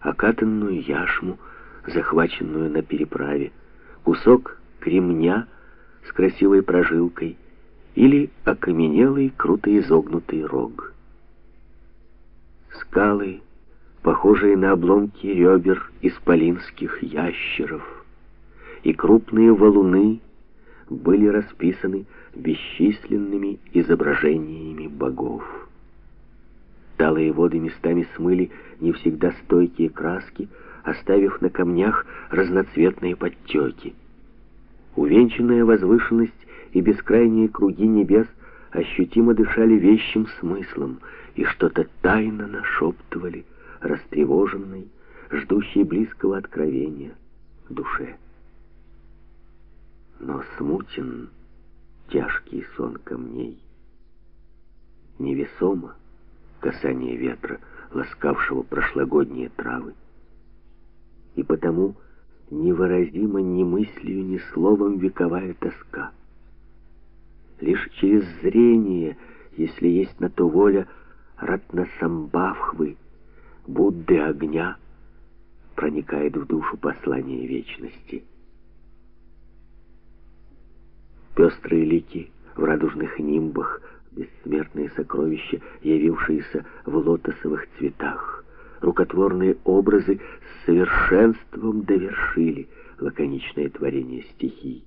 окатанную яшму, захваченную на переправе, кусок кремня с красивой прожилкой или окаменелый, круто изогнутый рог. Скалы, похожие на обломки ребер исполинских ящеров, и крупные валуны были расписаны бесчисленными изображениями богов. Талые воды местами смыли не всегда стойкие краски, оставив на камнях разноцветные подтеки. Увенчанная возвышенность и бескрайние круги небес ощутимо дышали вещим смыслом и что-то тайно нашептывали растревоженной, ждущей близкого откровения душе. Но смутен тяжкий сон камней. Невесомо касание ветра, ласкавшего прошлогодние травы. И потому невыразима ни мыслью, ни словом вековая тоска. Лишь через зрение, если есть на то воля, Ратнасамбавхвы, Будды огня, проникает в душу послание вечности. Пестрые лики в радужных нимбах, бессмертные сокровища, явившиеся в лотосовых цветах, рукотворные образы с совершенством довершили лаконичное творение стихий.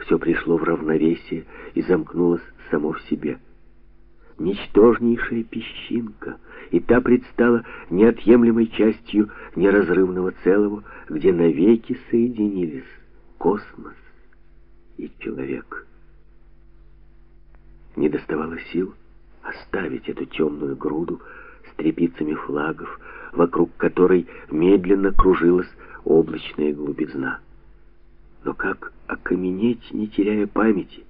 Все пришло в равновесие и замкнулось само в себе. Ничтожнейшая песчинка, и та предстала неотъемлемой частью неразрывного целого, где навеки соединились космос и человек. Не доставало сил оставить эту темную груду с трепицами флагов, вокруг которой медленно кружилась облачная глубизна. Но как окаменеть, не теряя памяти?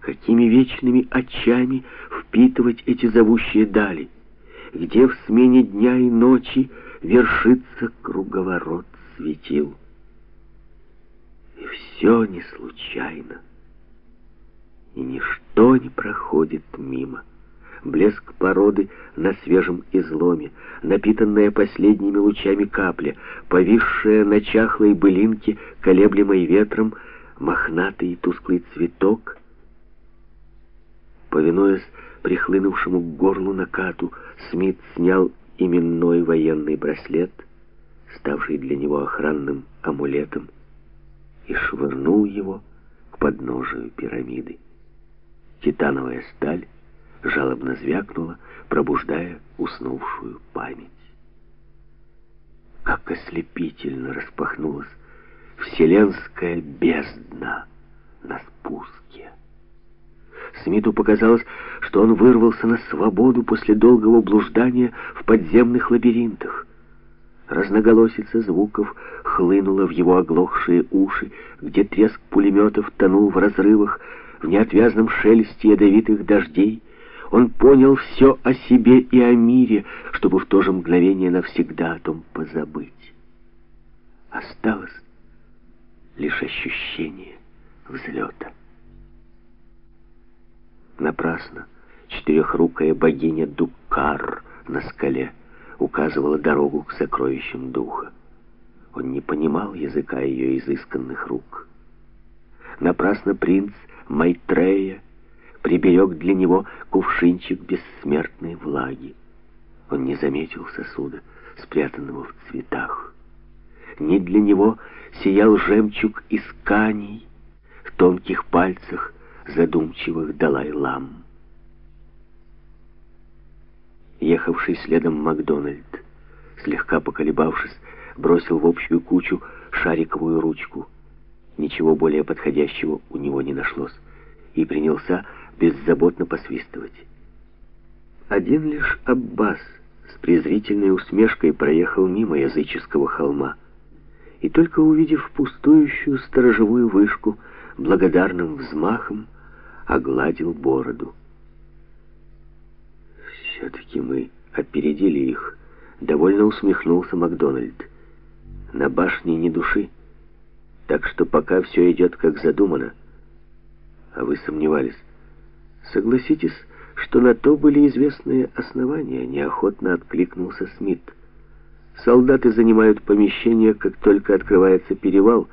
Какими вечными очами впитывать эти зовущие дали? Где в смене дня и ночи вершится круговорот светил? И все не случайно, и ничто не проходит мимо блеск породы на свежем изломе, напитанная последними лучами капля, повисшая на чахлой былинке, колеблемой ветром, мохнатый и тусклый цветок. Повинуясь прихлынувшему к горлу накату, Смит снял именной военный браслет, ставший для него охранным амулетом, и швырнул его к подножию пирамиды. Титановая сталь жалобно звякнула, пробуждая уснувшую память. Как ослепительно распахнулась вселенская бездна на спуске. Смиту показалось, что он вырвался на свободу после долгого блуждания в подземных лабиринтах. Разноголосица звуков хлынула в его оглохшие уши, где треск пулеметов тонул в разрывах, в неотвязном шелесте ядовитых дождей, он понял все о себе и о мире, чтобы в то же мгновение навсегда о том позабыть. Осталось лишь ощущение взлета. Напрасно четырехрукая богиня Дукар на скале указывала дорогу к сокровищам духа. Он не понимал языка ее изысканных рук. Напрасно принц Майтрея приберег для него кувшинчик бессмертной влаги. Он не заметил сосуда, спрятанного в цветах. Не для него сиял жемчуг из каней в тонких пальцах задумчивых Далай-лам. Ехавший следом Макдональд, слегка поколебавшись, бросил в общую кучу шариковую ручку. Ничего более подходящего у него не нашлось, и принялся беззаботно посвистывать. Один лишь Аббас с презрительной усмешкой проехал мимо языческого холма, и только увидев пустующую сторожевую вышку, благодарным взмахом огладил бороду. «Все-таки мы опередили их», — довольно усмехнулся Макдональд. «На башне ни души, так что пока все идет как задумано. А вы сомневались». Согласитесь, что на то были известные основания, неохотно откликнулся Смит. Солдаты занимают помещение, как только открывается перевал,